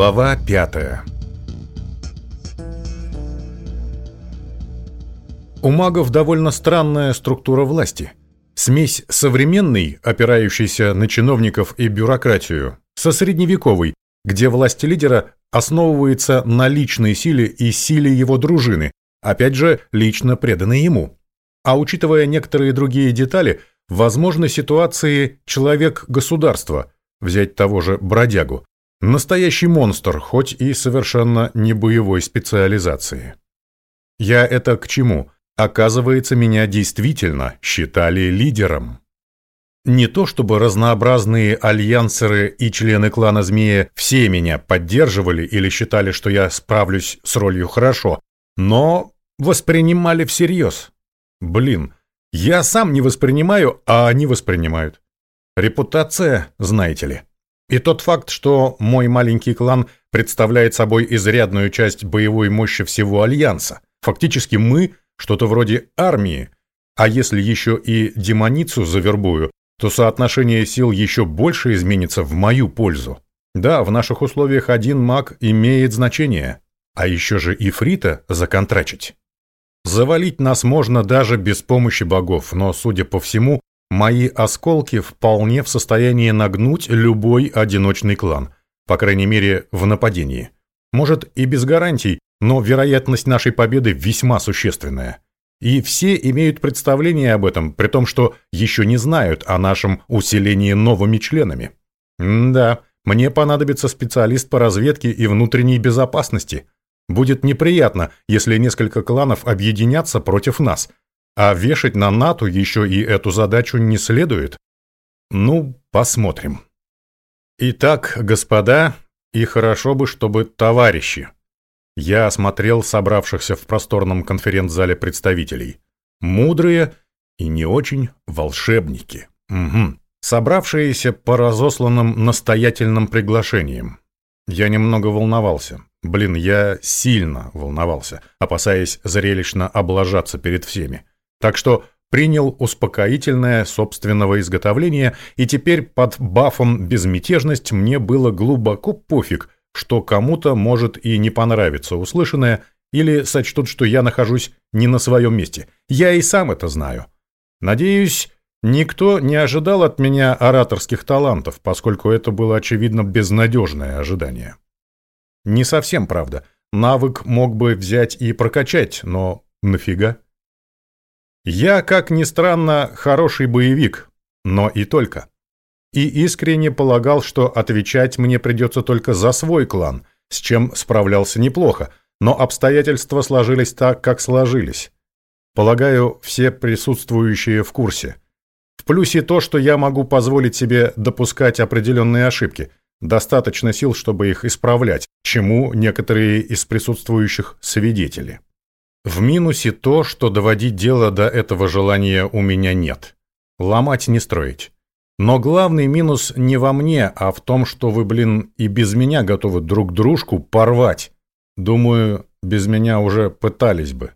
Глава пятая У магов довольно странная структура власти. Смесь современной, опирающейся на чиновников и бюрократию, со средневековой, где власть лидера основывается на личной силе и силе его дружины, опять же, лично преданной ему. А учитывая некоторые другие детали, возможны ситуации «человек-государство», взять того же бродягу, настоящий монстр, хоть и совершенно не боевой специализации. Я это к чему? Оказывается, меня действительно считали лидером. Не то чтобы разнообразные альянсеры и члены клана Змея все меня поддерживали или считали, что я справлюсь с ролью хорошо, но воспринимали всерьез. Блин, я сам не воспринимаю, а они воспринимают. Репутация, знаете ли. И тот факт, что мой маленький клан представляет собой изрядную часть боевой мощи всего Альянса. Фактически мы что-то вроде армии. А если еще и демоницу завербую, то соотношение сил еще больше изменится в мою пользу. Да, в наших условиях один маг имеет значение. А еще же и Фрита законтрачить. Завалить нас можно даже без помощи богов, но, судя по всему, мои осколки вполне в состоянии нагнуть любой одиночный клан, по крайней мере, в нападении. Может, и без гарантий, но вероятность нашей победы весьма существенная. И все имеют представление об этом, при том, что еще не знают о нашем усилении новыми членами. М да, мне понадобится специалист по разведке и внутренней безопасности – Будет неприятно, если несколько кланов объединятся против нас, а вешать на НАТО еще и эту задачу не следует. Ну, посмотрим. Итак, господа, и хорошо бы, чтобы товарищи. Я осмотрел собравшихся в просторном конференц-зале представителей. Мудрые и не очень волшебники. Угу. Собравшиеся по разосланным настоятельным приглашениям. Я немного волновался. Блин, я сильно волновался, опасаясь зрелищно облажаться перед всеми. Так что принял успокоительное собственного изготовления, и теперь под бафом безмятежность мне было глубоко пофиг, что кому-то может и не понравиться услышанное, или сочтут, что я нахожусь не на своем месте. Я и сам это знаю. Надеюсь, никто не ожидал от меня ораторских талантов, поскольку это было, очевидно, безнадежное ожидание. Не совсем правда. Навык мог бы взять и прокачать, но нафига? Я, как ни странно, хороший боевик, но и только. И искренне полагал, что отвечать мне придется только за свой клан, с чем справлялся неплохо, но обстоятельства сложились так, как сложились. Полагаю, все присутствующие в курсе. В плюсе то, что я могу позволить себе допускать определенные ошибки – Достаточно сил, чтобы их исправлять, чему некоторые из присутствующих свидетели. В минусе то, что доводить дело до этого желания у меня нет. Ломать не строить. Но главный минус не во мне, а в том, что вы, блин, и без меня готовы друг дружку порвать. Думаю, без меня уже пытались бы.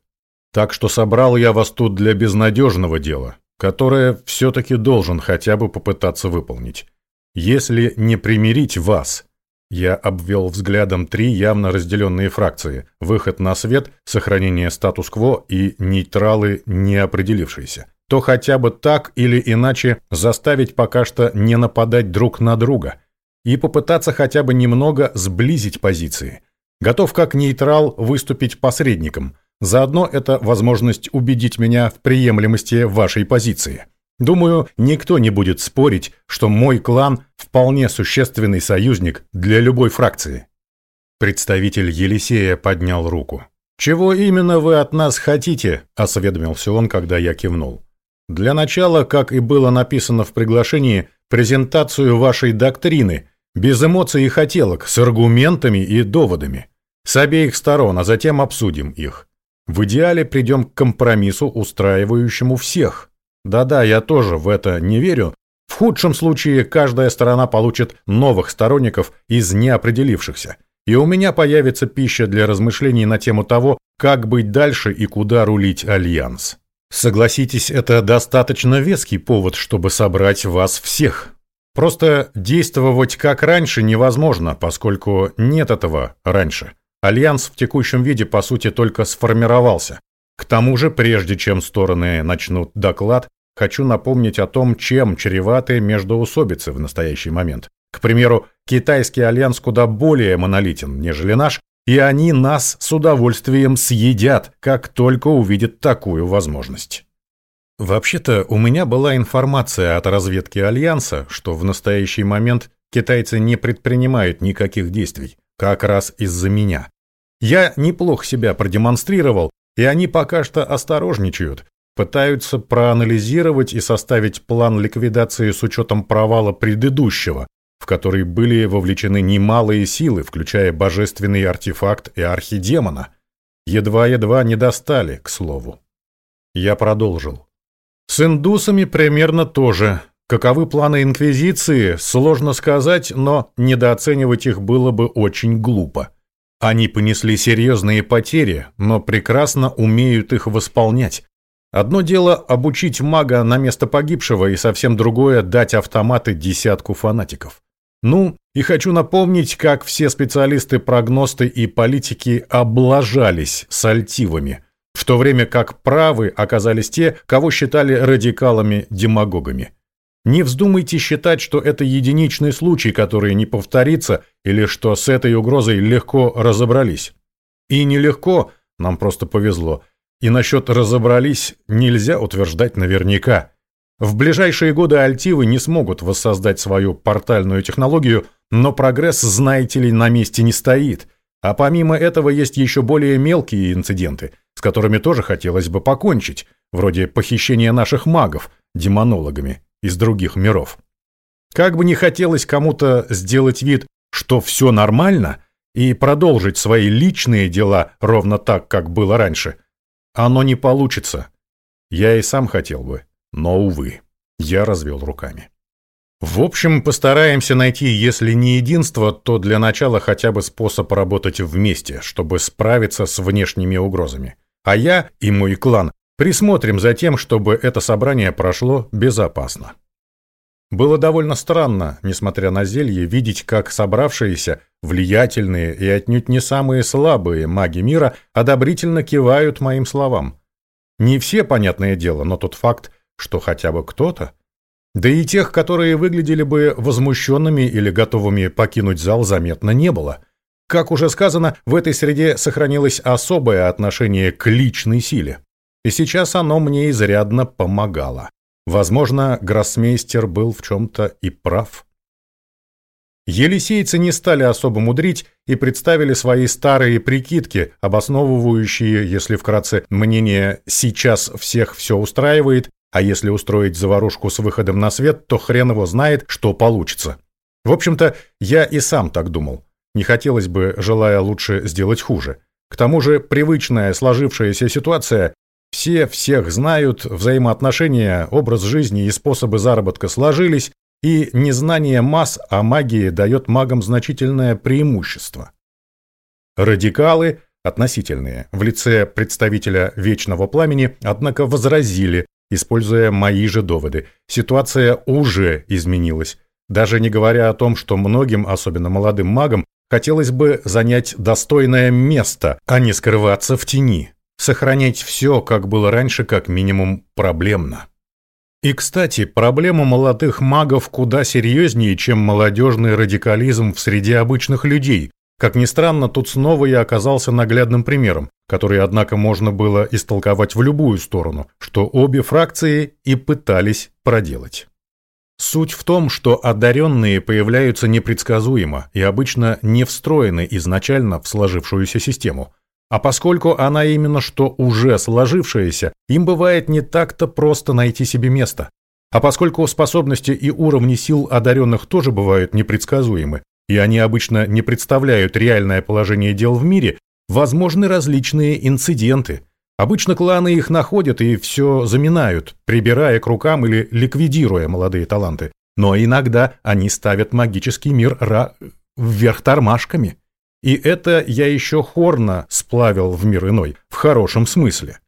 Так что собрал я вас тут для безнадежного дела, которое все-таки должен хотя бы попытаться выполнить. Если не примирить вас, я обвел взглядом три явно разделенные фракции: выход на свет, сохранение статус-кво и нейтралы не определившиеся. То хотя бы так или иначе заставить пока что не нападать друг на друга и попытаться хотя бы немного сблизить позиции. Готов как нейтрал выступить посредником. Заодно это возможность убедить меня в приемлемости вашей позиции. Думаю, никто не будет спорить, что мой клан вполне существенный союзник для любой фракции. Представитель Елисея поднял руку. «Чего именно вы от нас хотите?» – осведомился он, когда я кивнул. «Для начала, как и было написано в приглашении, презентацию вашей доктрины, без эмоций и хотелок, с аргументами и доводами. С обеих сторон, а затем обсудим их. В идеале придем к компромиссу, устраивающему всех». Да-да, я тоже в это не верю. В худшем случае каждая сторона получит новых сторонников из неопределившихся. И у меня появится пища для размышлений на тему того, как быть дальше и куда рулить альянс. Согласитесь, это достаточно веский повод, чтобы собрать вас всех. Просто действовать как раньше невозможно, поскольку нет этого раньше. Альянс в текущем виде, по сути, только сформировался. К тому же, прежде чем стороны начнут доклад, хочу напомнить о том, чем чреваты междоусобицы в настоящий момент. К примеру, китайский альянс куда более монолитен, нежели наш, и они нас с удовольствием съедят, как только увидят такую возможность. Вообще-то у меня была информация от разведки Альянса, что в настоящий момент китайцы не предпринимают никаких действий, как раз из-за меня. Я неплохо себя продемонстрировал, и они пока что осторожничают, пытаются проанализировать и составить план ликвидации с учетом провала предыдущего, в который были вовлечены немалые силы, включая божественный артефакт и архидемона. Едва-едва не достали, к слову. Я продолжил. С индусами примерно тоже. Каковы планы Инквизиции, сложно сказать, но недооценивать их было бы очень глупо. Они понесли серьезные потери, но прекрасно умеют их восполнять. Одно дело обучить мага на место погибшего, и совсем другое дать автоматы десятку фанатиков. Ну, и хочу напомнить, как все специалисты-прогносты и политики облажались с альтивами в то время как правы оказались те, кого считали радикалами-демагогами. Не вздумайте считать, что это единичный случай, который не повторится, или что с этой угрозой легко разобрались. И нелегко, нам просто повезло. И насчет «разобрались» нельзя утверждать наверняка. В ближайшие годы альтивы не смогут воссоздать свою портальную технологию, но прогресс, знаете ли, на месте не стоит. А помимо этого есть еще более мелкие инциденты – с которыми тоже хотелось бы покончить, вроде похищения наших магов демонологами из других миров. Как бы не хотелось кому-то сделать вид, что все нормально, и продолжить свои личные дела ровно так, как было раньше, оно не получится. Я и сам хотел бы, но, увы, я развел руками. В общем, постараемся найти, если не единство, то для начала хотя бы способ работать вместе, чтобы справиться с внешними угрозами а я и мой клан присмотрим за тем, чтобы это собрание прошло безопасно. Было довольно странно, несмотря на зелье, видеть, как собравшиеся, влиятельные и отнюдь не самые слабые маги мира одобрительно кивают моим словам. Не все, понятное дело, но тот факт, что хотя бы кто-то. Да и тех, которые выглядели бы возмущенными или готовыми покинуть зал, заметно не было – как уже сказано, в этой среде сохранилось особое отношение к личной силе. И сейчас оно мне изрядно помогало. Возможно, гроссмейстер был в чем-то и прав. Елисейцы не стали особо мудрить и представили свои старые прикидки, обосновывающие, если вкратце, мнение «сейчас всех все устраивает», а если устроить заварушку с выходом на свет, то хрен его знает, что получится. В общем-то, я и сам так думал. Не хотелось бы, желая лучше, сделать хуже. К тому же привычная сложившаяся ситуация все всех знают, взаимоотношения, образ жизни и способы заработка сложились, и незнание масс о магии дает магам значительное преимущество. Радикалы, относительные, в лице представителя Вечного Пламени, однако возразили, используя мои же доводы. Ситуация уже изменилась. Даже не говоря о том, что многим, особенно молодым магам, Хотелось бы занять достойное место, а не скрываться в тени. Сохранять все, как было раньше, как минимум проблемно. И, кстати, проблема молодых магов куда серьезнее, чем молодежный радикализм в среде обычных людей. Как ни странно, тут снова я оказался наглядным примером, который, однако, можно было истолковать в любую сторону, что обе фракции и пытались проделать. Суть в том, что одаренные появляются непредсказуемо и обычно не встроены изначально в сложившуюся систему. А поскольку она именно что уже сложившаяся, им бывает не так-то просто найти себе место. А поскольку способности и уровни сил одаренных тоже бывают непредсказуемы, и они обычно не представляют реальное положение дел в мире, возможны различные инциденты – Обычно кланы их находят и все заминают, прибирая к рукам или ликвидируя молодые таланты. Но иногда они ставят магический мир ра... вверх тормашками. И это я еще хорно сплавил в мир иной, в хорошем смысле.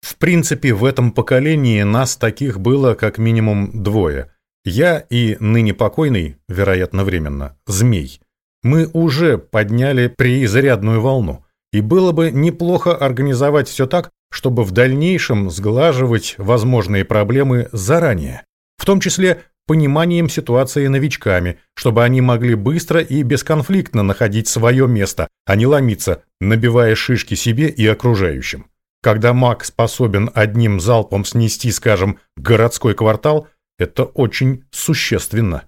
В принципе, в этом поколении нас таких было как минимум двое. Я и ныне покойный, вероятно, временно, змей. Мы уже подняли преизрядную волну, и было бы неплохо организовать все так, чтобы в дальнейшем сглаживать возможные проблемы заранее, в том числе пониманием ситуации новичками, чтобы они могли быстро и бесконфликтно находить свое место, а не ломиться, набивая шишки себе и окружающим. Когда маг способен одним залпом снести, скажем, городской квартал, это очень существенно.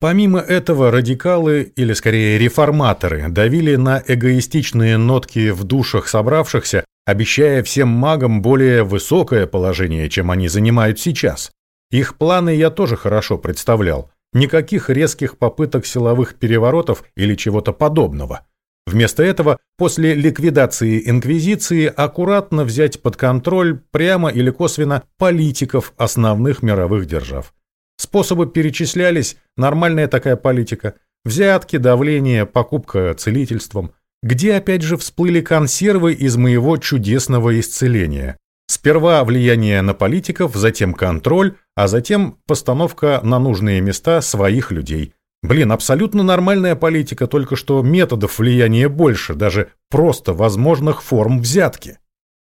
Помимо этого, радикалы, или скорее реформаторы, давили на эгоистичные нотки в душах собравшихся, обещая всем магам более высокое положение, чем они занимают сейчас. Их планы я тоже хорошо представлял. Никаких резких попыток силовых переворотов или чего-то подобного. Вместо этого, после ликвидации Инквизиции, аккуратно взять под контроль прямо или косвенно политиков основных мировых держав. Способы перечислялись, нормальная такая политика. Взятки, давление, покупка целительством. Где опять же всплыли консервы из моего чудесного исцеления. Сперва влияние на политиков, затем контроль, а затем постановка на нужные места своих людей. Блин, абсолютно нормальная политика, только что методов влияния больше, даже просто возможных форм взятки.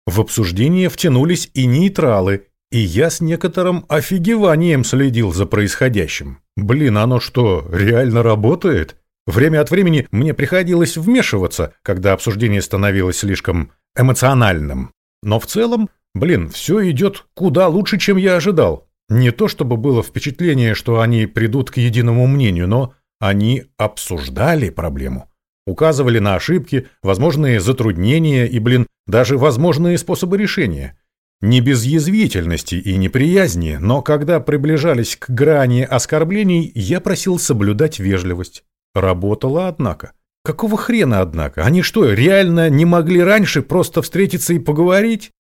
В обсуждение втянулись и нейтралы, и я с некоторым офигеванием следил за происходящим. Блин, оно что, реально работает? Время от времени мне приходилось вмешиваться, когда обсуждение становилось слишком эмоциональным. Но в целом Блин, все идет куда лучше, чем я ожидал. Не то чтобы было впечатление, что они придут к единому мнению, но они обсуждали проблему. Указывали на ошибки, возможные затруднения и, блин, даже возможные способы решения. Не без язвительности и неприязни, но когда приближались к грани оскорблений, я просил соблюдать вежливость. Работало, однако. Какого хрена, однако? Они что, реально не могли раньше просто встретиться и поговорить?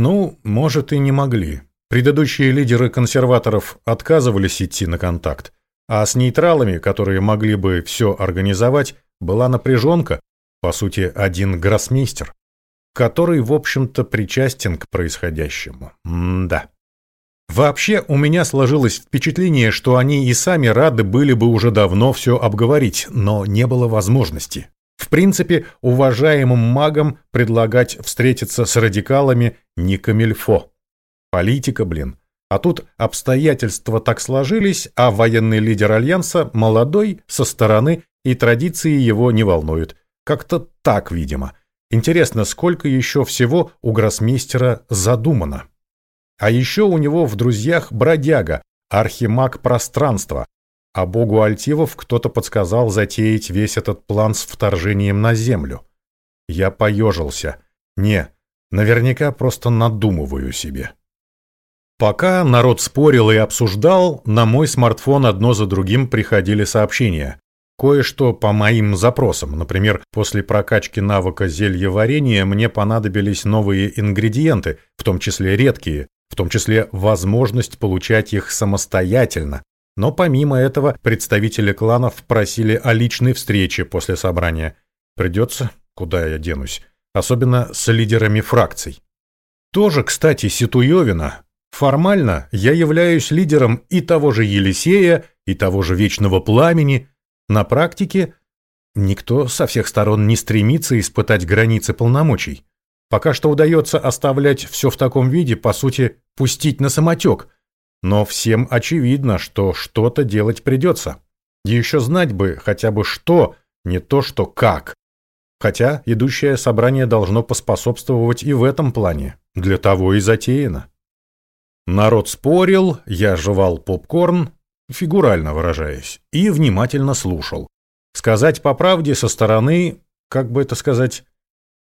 Ну, может, и не могли. Предыдущие лидеры консерваторов отказывались идти на контакт, а с нейтралами, которые могли бы все организовать, была напряженка, по сути, один гроссмейстер, который, в общем-то, причастен к происходящему. М-да. Вообще, у меня сложилось впечатление, что они и сами рады были бы уже давно все обговорить, но не было возможности. В принципе, уважаемым магам предлагать встретиться с радикалами не камильфо. Политика, блин. А тут обстоятельства так сложились, а военный лидер Альянса молодой, со стороны, и традиции его не волнуют. Как-то так, видимо. Интересно, сколько еще всего у гроссмейстера задумано. А еще у него в друзьях бродяга, архимаг пространства, а богу Альтивов кто-то подсказал затеять весь этот план с вторжением на Землю. Я поежился. Не, наверняка просто надумываю себе. Пока народ спорил и обсуждал, на мой смартфон одно за другим приходили сообщения. Кое-что по моим запросам. Например, после прокачки навыка зелья варенья мне понадобились новые ингредиенты, в том числе редкие, в том числе возможность получать их самостоятельно, но помимо этого представители кланов просили о личной встрече после собрания. Придется, куда я денусь, особенно с лидерами фракций. Тоже, кстати, Ситуевина. Формально я являюсь лидером и того же Елисея, и того же Вечного Пламени. На практике никто со всех сторон не стремится испытать границы полномочий. Пока что удается оставлять все в таком виде, по сути, пустить на самотек – но всем очевидно, что что-то делать придется. Еще знать бы хотя бы что, не то что как. Хотя идущее собрание должно поспособствовать и в этом плане. Для того и затеяно. Народ спорил, я жевал попкорн, фигурально выражаясь, и внимательно слушал. Сказать по правде со стороны, как бы это сказать,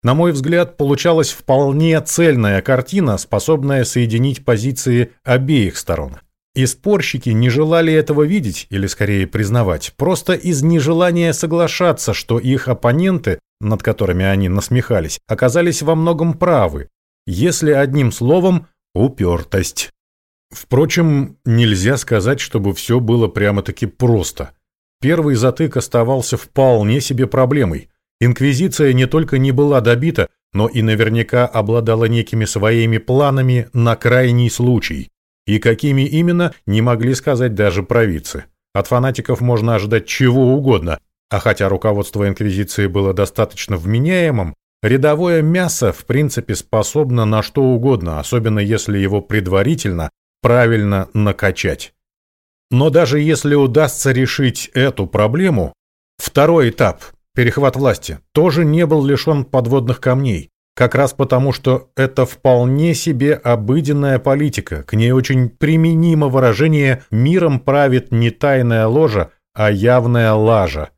на мой взгляд, получалась вполне цельная картина, способная соединить позиции обеих сторон. И спорщики не желали этого видеть, или скорее признавать, просто из нежелания соглашаться, что их оппоненты, над которыми они насмехались, оказались во многом правы, если одним словом упертость. Впрочем, нельзя сказать, чтобы все было прямо-таки просто. Первый затык оставался вполне себе проблемой – Инквизиция не только не была добита, но и наверняка обладала некими своими планами на крайний случай. и какими именно, не могли сказать даже провидцы. От фанатиков можно ожидать чего угодно, а хотя руководство Инквизиции было достаточно вменяемым, рядовое мясо в принципе способно на что угодно, особенно если его предварительно правильно накачать. Но даже если удастся решить эту проблему, второй этап, перехват власти, тоже не был лишен подводных камней. Как раз потому, что это вполне себе обыденная политика, к ней очень применимо выражение «миром правит не тайная ложа, а явная лажа».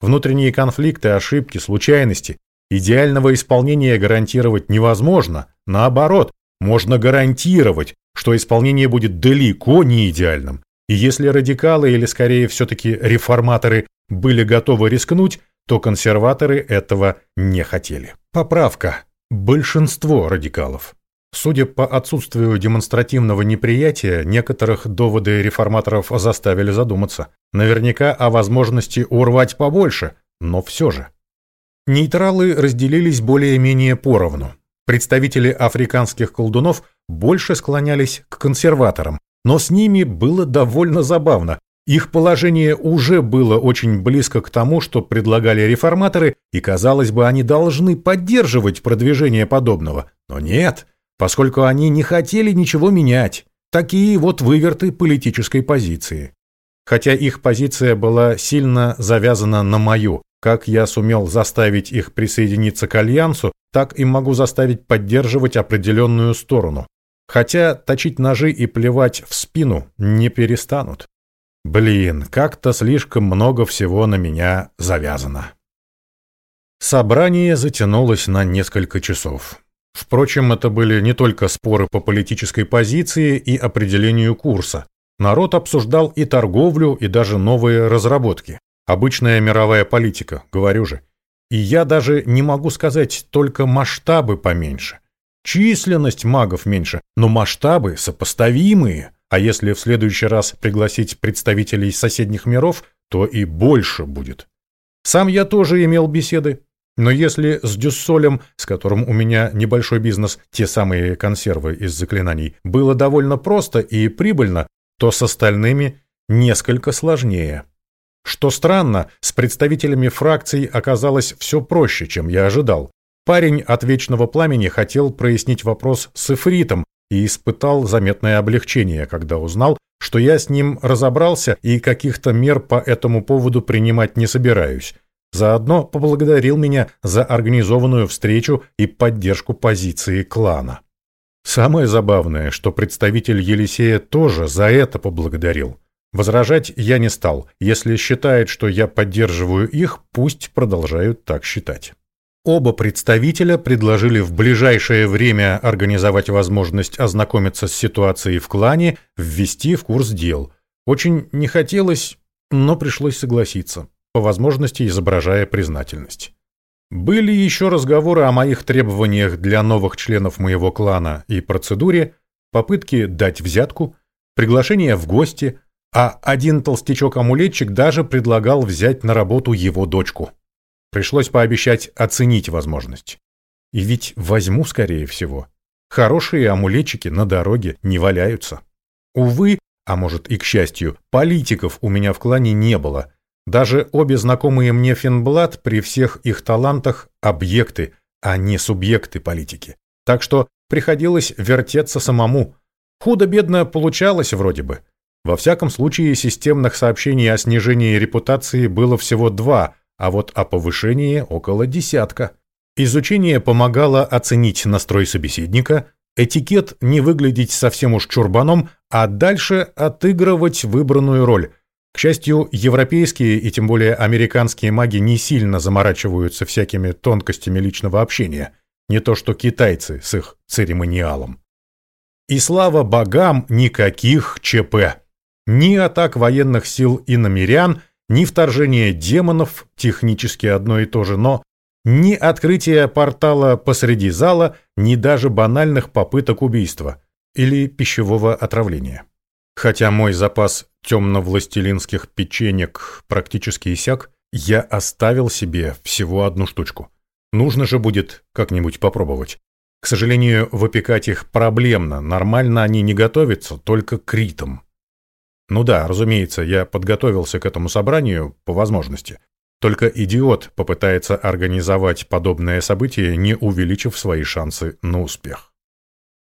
Внутренние конфликты, ошибки, случайности. Идеального исполнения гарантировать невозможно. Наоборот, можно гарантировать, что исполнение будет далеко не идеальным. И если радикалы, или скорее все-таки реформаторы, были готовы рискнуть, то консерваторы этого не хотели. Поправка. Большинство радикалов. Судя по отсутствию демонстративного неприятия, некоторых доводы реформаторов заставили задуматься. Наверняка о возможности урвать побольше, но все же. Нейтралы разделились более-менее поровну. Представители африканских колдунов больше склонялись к консерваторам, но с ними было довольно забавно. Их положение уже было очень близко к тому, что предлагали реформаторы, и, казалось бы, они должны поддерживать продвижение подобного. Но нет, поскольку они не хотели ничего менять. Такие вот выверты политической позиции. Хотя их позиция была сильно завязана на мою. Как я сумел заставить их присоединиться к Альянсу, так и могу заставить поддерживать определенную сторону. Хотя точить ножи и плевать в спину не перестанут. Блин, как-то слишком много всего на меня завязано. Собрание затянулось на несколько часов. Впрочем, это были не только споры по политической позиции и определению курса. Народ обсуждал и торговлю, и даже новые разработки. Обычная мировая политика, говорю же. И я даже не могу сказать, только масштабы поменьше. Численность магов меньше, но масштабы сопоставимые. А если в следующий раз пригласить представителей соседних миров, то и больше будет. Сам я тоже имел беседы. Но если с Дюссолем, с которым у меня небольшой бизнес, те самые консервы из заклинаний, было довольно просто и прибыльно, то с остальными несколько сложнее. Что странно, с представителями фракций оказалось все проще, чем я ожидал. Парень от Вечного Пламени хотел прояснить вопрос с Эфритом, и испытал заметное облегчение, когда узнал, что я с ним разобрался и каких-то мер по этому поводу принимать не собираюсь. Заодно поблагодарил меня за организованную встречу и поддержку позиции клана. Самое забавное, что представитель Елисея тоже за это поблагодарил. Возражать я не стал. Если считает, что я поддерживаю их, пусть продолжают так считать. Оба представителя предложили в ближайшее время организовать возможность ознакомиться с ситуацией в клане, ввести в курс дел. Очень не хотелось, но пришлось согласиться, по возможности изображая признательность. Были еще разговоры о моих требованиях для новых членов моего клана и процедуре, попытки дать взятку, приглашение в гости, а один толстячок-амулетчик даже предлагал взять на работу его дочку. Пришлось пообещать оценить возможность. И ведь возьму, скорее всего. Хорошие амулетчики на дороге не валяются. Увы, а может и к счастью, политиков у меня в клане не было. Даже обе знакомые мне Финблад при всех их талантах объекты, а не субъекты политики. Так что приходилось вертеться самому. Худо-бедно получалось вроде бы. Во всяком случае, системных сообщений о снижении репутации было всего два, а вот о повышении около десятка. Изучение помогало оценить настрой собеседника, этикет не выглядеть совсем уж чурбаном, а дальше отыгрывать выбранную роль. К счастью, европейские и тем более американские маги не сильно заморачиваются всякими тонкостями личного общения, не то что китайцы с их церемониалом. И слава богам, никаких ЧП. Ни атак военных сил иномерян – ни вторжение демонов, технически одно и то же, но ни открытие портала посреди зала, ни даже банальных попыток убийства или пищевого отравления. Хотя мой запас темно-властелинских печенек практически иссяк, я оставил себе всего одну штучку. Нужно же будет как-нибудь попробовать. К сожалению, выпекать их проблемно, нормально они не готовятся, только критом. Ну да, разумеется, я подготовился к этому собранию по возможности. Только идиот попытается организовать подобное событие, не увеличив свои шансы на успех.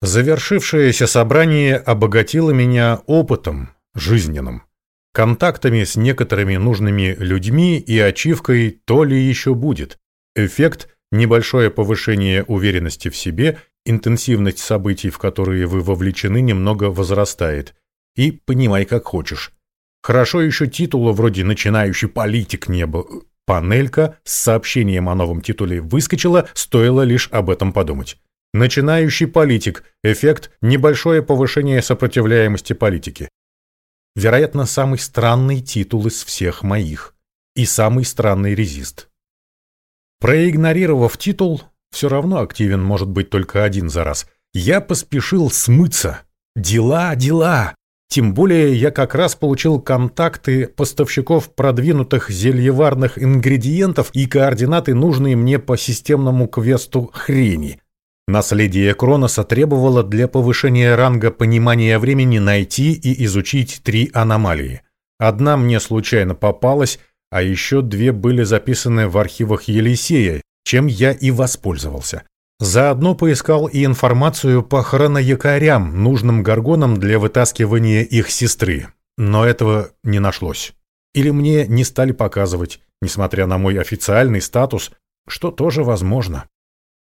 Завершившееся собрание обогатило меня опытом жизненным, контактами с некоторыми нужными людьми и ачивкой то ли еще будет. Эффект – небольшое повышение уверенности в себе, интенсивность событий, в которые вы вовлечены, немного возрастает – и понимай как хочешь. Хорошо еще титула вроде «начинающий политик» не было. Панелька с сообщением о новом титуле выскочила, стоило лишь об этом подумать. Начинающий политик. Эффект – небольшое повышение сопротивляемости политики. Вероятно, самый странный титул из всех моих. И самый странный резист. Проигнорировав титул, все равно активен может быть только один за раз. Я поспешил смыться. Дела, дела. Тем более я как раз получил контакты поставщиков продвинутых зельеварных ингредиентов и координаты, нужные мне по системному квесту хрени. Наследие Кроноса требовало для повышения ранга понимания времени найти и изучить три аномалии. Одна мне случайно попалась, а еще две были записаны в архивах Елисея, чем я и воспользовался. Заодно поискал и информацию по хроноякорям, нужным горгонам для вытаскивания их сестры. Но этого не нашлось. Или мне не стали показывать, несмотря на мой официальный статус, что тоже возможно.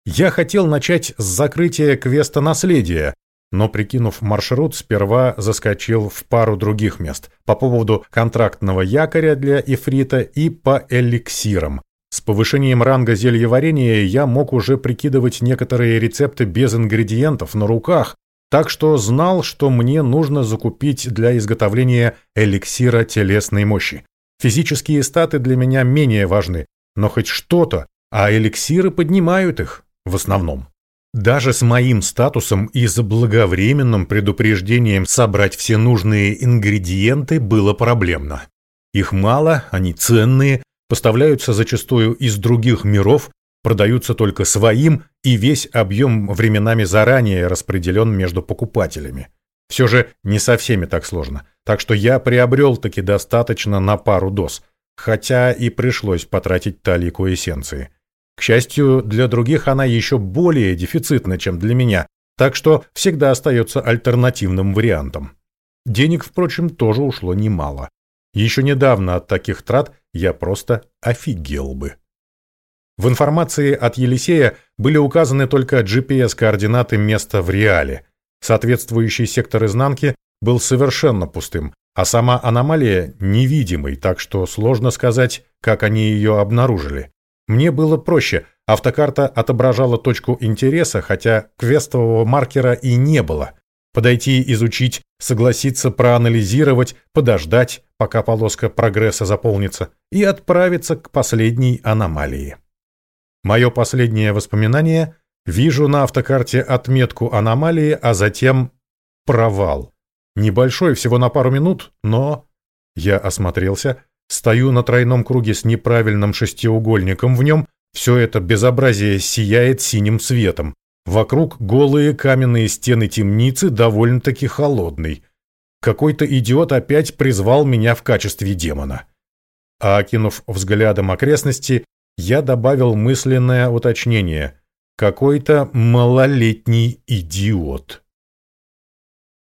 Я хотел начать с закрытия квеста наследия, но, прикинув маршрут, сперва заскочил в пару других мест по поводу контрактного якоря для Ифрита и по эликсирам, с повышением ранга зельеварения я мог уже прикидывать некоторые рецепты без ингредиентов на руках, так что знал, что мне нужно закупить для изготовления эликсира телесной мощи. Физические статы для меня менее важны, но хоть что-то, а эликсиры поднимают их, в основном. Даже с моим статусом и заблаговременным предупреждением собрать все нужные ингредиенты было проблемно. Их мало, они ценные, поставляются зачастую из других миров, продаются только своим, и весь объем временами заранее распределен между покупателями. Все же не со всеми так сложно, так что я приобрел таки достаточно на пару доз, хотя и пришлось потратить талику эссенции. К счастью, для других она еще более дефицитна, чем для меня, так что всегда остается альтернативным вариантом. Денег, впрочем, тоже ушло немало. Еще недавно от таких трат я просто офигел бы. В информации от Елисея были указаны только GPS-координаты места в реале. Соответствующий сектор изнанки был совершенно пустым, а сама аномалия невидимой, так что сложно сказать, как они ее обнаружили. Мне было проще, автокарта отображала точку интереса, хотя квестового маркера и не было. Подойти, изучить, согласиться проанализировать, подождать, пока полоска прогресса заполнится, и отправиться к последней аномалии. Мое последнее воспоминание – вижу на автокарте отметку аномалии, а затем провал. Небольшой, всего на пару минут, но... Я осмотрелся, стою на тройном круге с неправильным шестиугольником в нем, все это безобразие сияет синим светом. Вокруг голые каменные стены темницы довольно-таки холодной. Какой-то идиот опять призвал меня в качестве демона. А окинув взглядом окрестности, я добавил мысленное уточнение. Какой-то малолетний идиот.